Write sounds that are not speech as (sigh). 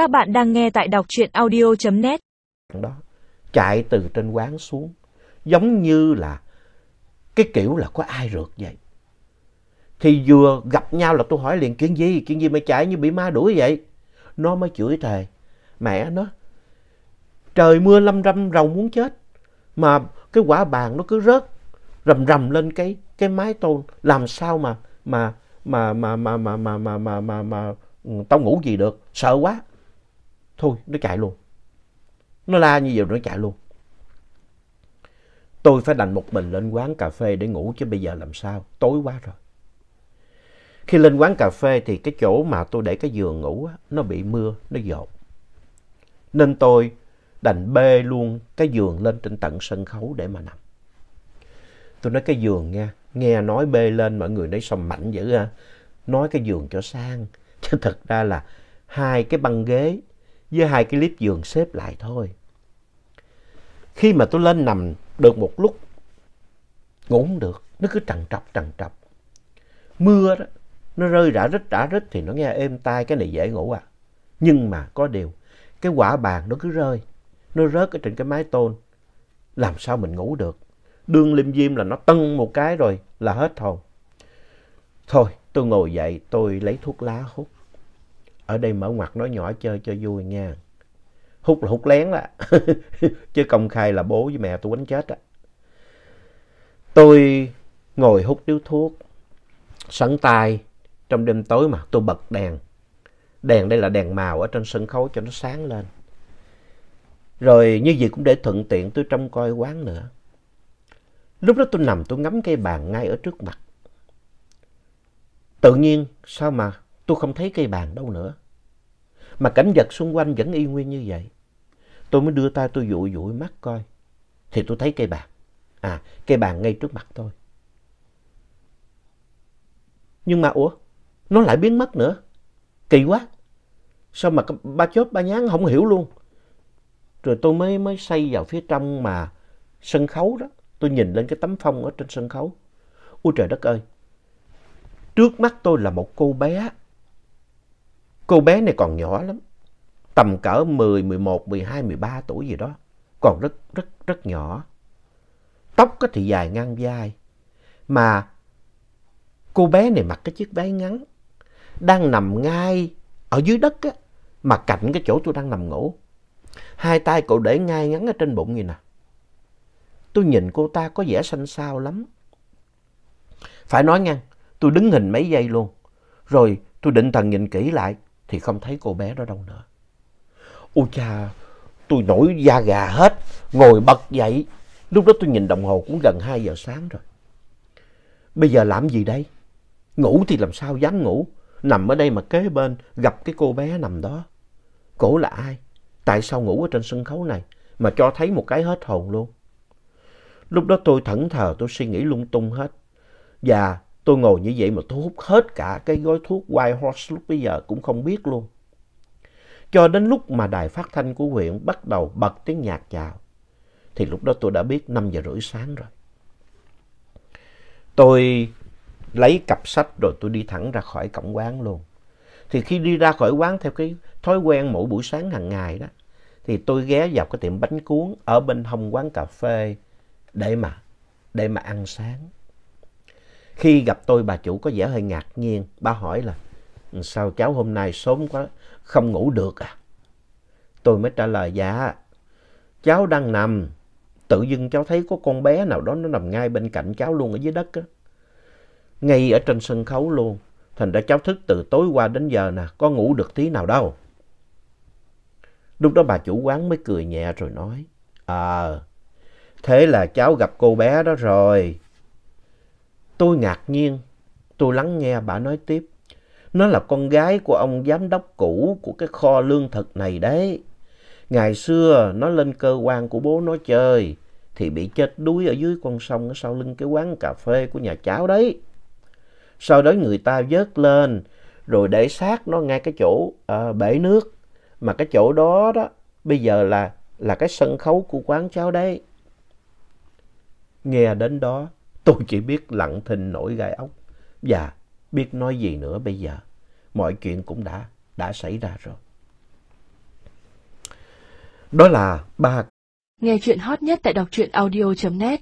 Các bạn đang nghe tại đọc truyện audio.net. đó chạy từ trên quán xuống giống như là cái kiểu là có ai rượt vậy thì vừa gặp nhau là tôi hỏi liền kiến gì kiến gì mày chạy như bị ma đuổi vậy nó mới chửi thề mẹ nó trời mưa lâm râm rầu muốn chết mà cái quả bàn nó cứ rớt rầm rầm lên cái cái mái tôn làm sao mà mà mà mà mà mà mà mà mà mà, mà tao ngủ gì được sợ quá thôi nó chạy luôn. Nó la như vậy nó chạy luôn. Tôi phải đành một mình lên quán cà phê để ngủ chứ bây giờ làm sao? Tối quá rồi. Khi lên quán cà phê thì cái chỗ mà tôi để cái giường ngủ á, nó bị mưa nó dột nên tôi đành bê luôn cái giường lên trên tận sân khấu để mà nằm. Tôi nói cái giường nha nghe nói bê lên mọi người nói xong mạnh dữ ha. Nói cái giường cho sang. (laughs) Chứ thật ra là hai cái băng ghế với hai cái clip giường xếp lại thôi. Khi mà tôi lên nằm được một lúc, ngủ không được, nó cứ trằn trọc trằn trọc. Mưa đó, nó rơi rã rít rã rít thì nó nghe êm tai, cái này dễ ngủ à. Nhưng mà có điều, cái quả bàn nó cứ rơi, nó rớt ở trên cái mái tôn. Làm sao mình ngủ được? Đương lim diêm là nó tân một cái rồi là hết hồn. Thôi, tôi ngồi dậy, tôi lấy thuốc lá hút ở đây mở ngoặt nói nhỏ chơi, cho vui nha. Hút là hút lén đó. (laughs) Chứ công khai là bố với mẹ tôi đánh chết á. Tôi ngồi hút điếu thuốc, sẵn tay. Trong đêm tối mà tôi bật đèn. Đèn đây là đèn màu ở trên sân khấu cho nó sáng lên. Rồi như vậy cũng để thuận tiện tôi trông coi quán nữa. Lúc đó tôi nằm tôi ngắm cây bàn ngay ở trước mặt. Tự nhiên sao mà tôi không thấy cây bàn đâu nữa. Mà cảnh vật xung quanh vẫn y nguyên như vậy. Tôi mới đưa tay tôi dụi dụi mắt coi. Thì tôi thấy cây bàn. À cây bàn ngay trước mặt tôi. Nhưng mà ủa, nó lại biến mất nữa. Kỳ quá. Sao mà ba chốt, ba nhán không hiểu luôn. Rồi tôi mới mới xây vào phía trong mà sân khấu đó. Tôi nhìn lên cái tấm phong ở trên sân khấu. Ôi trời đất ơi. Trước mắt tôi là một cô bé cô bé này còn nhỏ lắm tầm cỡ 10, 11, 12, 13 tuổi gì đó còn rất rất rất nhỏ tóc thì dài ngang vai mà cô bé này mặc cái chiếc váy ngắn đang nằm ngay ở dưới đất á, mà cạnh cái chỗ tôi đang nằm ngủ. Hai tay cậu để ngay ngắn ở trên bụng vậy nè. Tôi nhìn cô ta có vẻ xanh xao lắm. Phải nói ngang, tôi đứng hình mấy giây luôn. Rồi tôi định thần nhìn kỹ lại thì không thấy cô bé đó đâu nữa. Ôi cha, tôi nổi da gà hết, ngồi bật dậy. Lúc đó tôi nhìn đồng hồ cũng gần 2 giờ sáng rồi. Bây giờ làm gì đây? Ngủ thì làm sao dám ngủ? Nằm ở đây mà kế bên gặp cái cô bé nằm đó. Cổ là ai? Tại sao ngủ ở trên sân khấu này mà cho thấy một cái hết hồn luôn? Lúc đó tôi thẫn thờ tôi suy nghĩ lung tung hết. Và tôi ngồi như vậy mà tôi hút hết cả cái gói thuốc White Horse lúc bây giờ cũng không biết luôn. Cho đến lúc mà đài phát thanh của huyện bắt đầu bật tiếng nhạc chào. Thì lúc đó tôi đã biết 5 giờ rưỡi sáng rồi. Tôi lấy cặp sách rồi tôi đi thẳng ra khỏi cổng quán luôn. Thì khi đi ra khỏi quán theo cái thói quen mỗi buổi sáng hàng ngày đó, thì tôi ghé vào cái tiệm bánh cuốn ở bên hông quán cà phê để mà, để mà ăn sáng. Khi gặp tôi bà chủ có vẻ hơi ngạc nhiên, bà hỏi là sao cháu hôm nay sớm quá, không ngủ được à? Tôi mới trả lời dạ, cháu đang nằm, tự dưng cháu thấy có con bé nào đó nó nằm ngay bên cạnh cháu luôn ở dưới đất á ngay ở trên sân khấu luôn. Thành ra cháu thức từ tối qua đến giờ nè, có ngủ được tí nào đâu. Lúc đó bà chủ quán mới cười nhẹ rồi nói, Ờ, thế là cháu gặp cô bé đó rồi. Tôi ngạc nhiên, tôi lắng nghe bà nói tiếp. Nó là con gái của ông giám đốc cũ của cái kho lương thực này đấy. Ngày xưa nó lên cơ quan của bố nó chơi thì bị chết đuối ở dưới con sông ở sau lưng cái quán cà phê của nhà cháu đấy sau đó người ta vớt lên rồi để xác nó ngay cái chỗ à, bể nước mà cái chỗ đó đó bây giờ là là cái sân khấu của quán cháu đấy nghe đến đó Tôi chỉ biết lặng thinh nổi gai ốc và biết nói gì nữa bây giờ. Mọi chuyện cũng đã, đã xảy ra rồi. Đó là ba. Nghe chuyện hot nhất tại đọc truyện audio.net